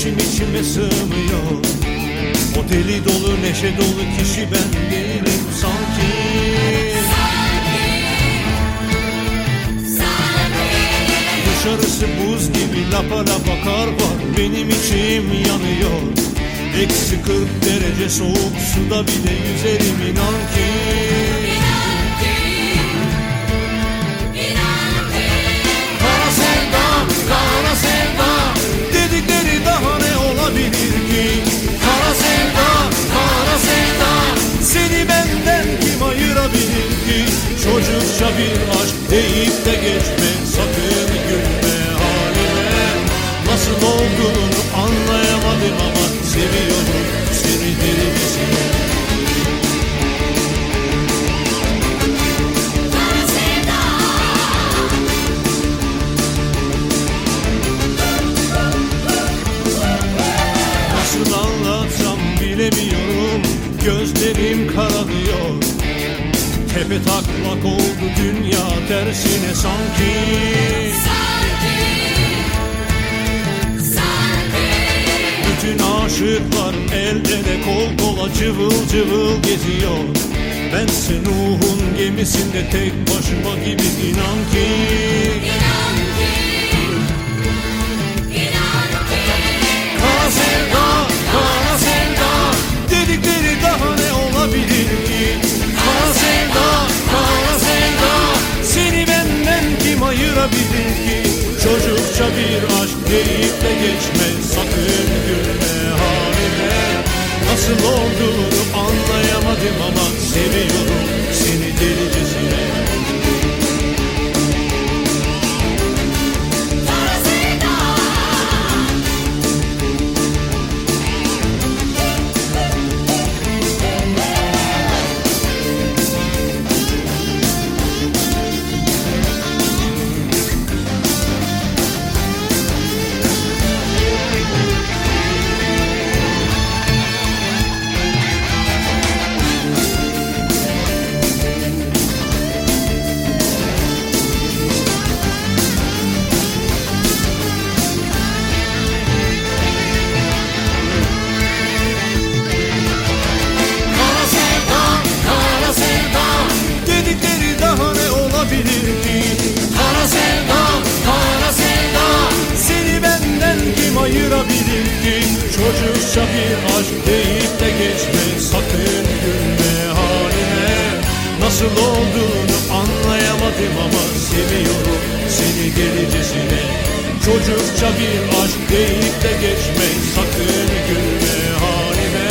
içim içime sığmıyor. O deli dolu neşe dolu kişi ben değilim. Sanki Dışarısı buz gibi lapa lapa kar var. Benim içim yanıyor. Eksi 40 derece soğuk suda bile yüzerim inan ki bir aşk deyip de geçme Tepe taklak oldu dünya tersine sanki. Bütün aşıklar el ele kol kola cıvıl cıvıl geziyor. Bense Nuh'un gemisinde tek başıma gibi kim ayırabilir ki Çocukça bir aşk deyip de geçme. Sakın gülme halime Nasıl olduğunu aşk deyip de geçme Sakın gülme haline. Nasıl olduğunu anlayamadım ama Seviyorum seni delicesine Çocukça bir aşk deyip de geçme Sakın gülme halime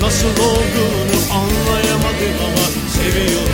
Nasıl olduğunu anlayamadım ama seviyorum